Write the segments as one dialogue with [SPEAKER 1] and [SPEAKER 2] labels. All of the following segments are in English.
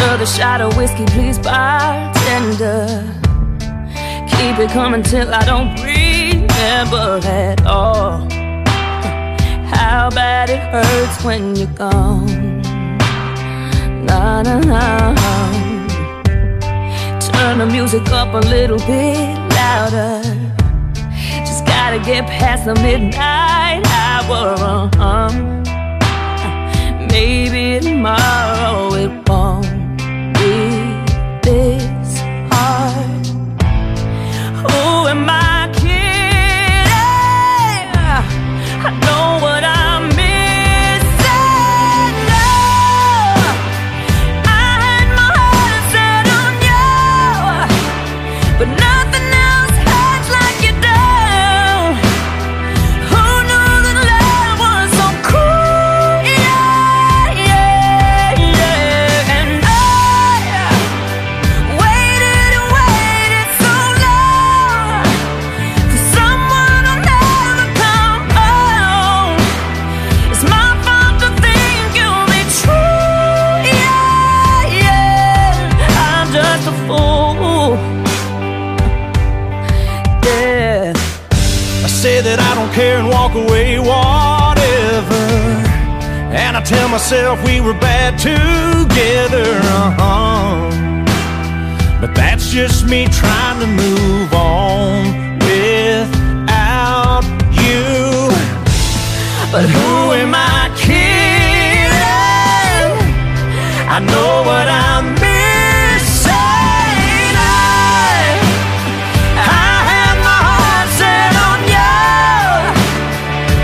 [SPEAKER 1] Another shot of whiskey, please, bartender. Keep it coming till I don't remember at all. How bad it hurts when you're gone. Na na na. Turn the music up a little bit louder. Just gotta get past the midnight hour. Uh-huh. Maybe
[SPEAKER 2] say that I don't care and walk away, whatever. And I tell myself we were bad together, uh-huh. But that's just me trying to move on without you. But who am I kidding? I know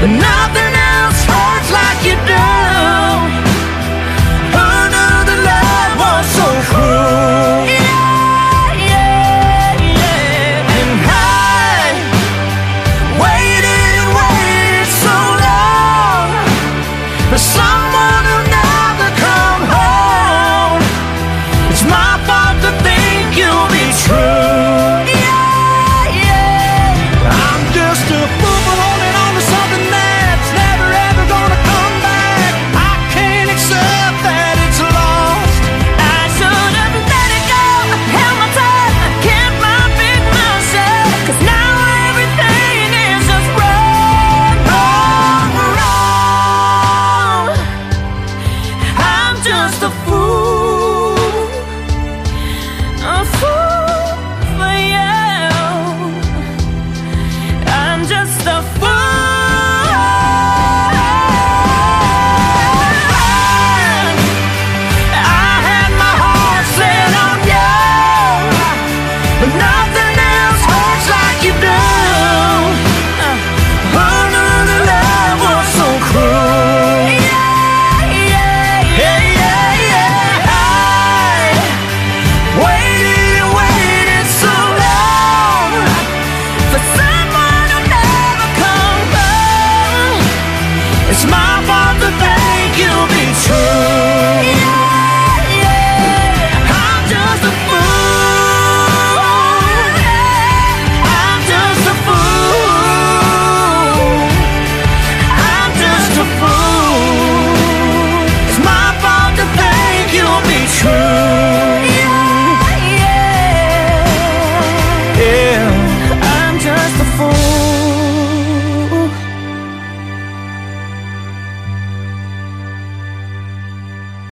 [SPEAKER 2] Another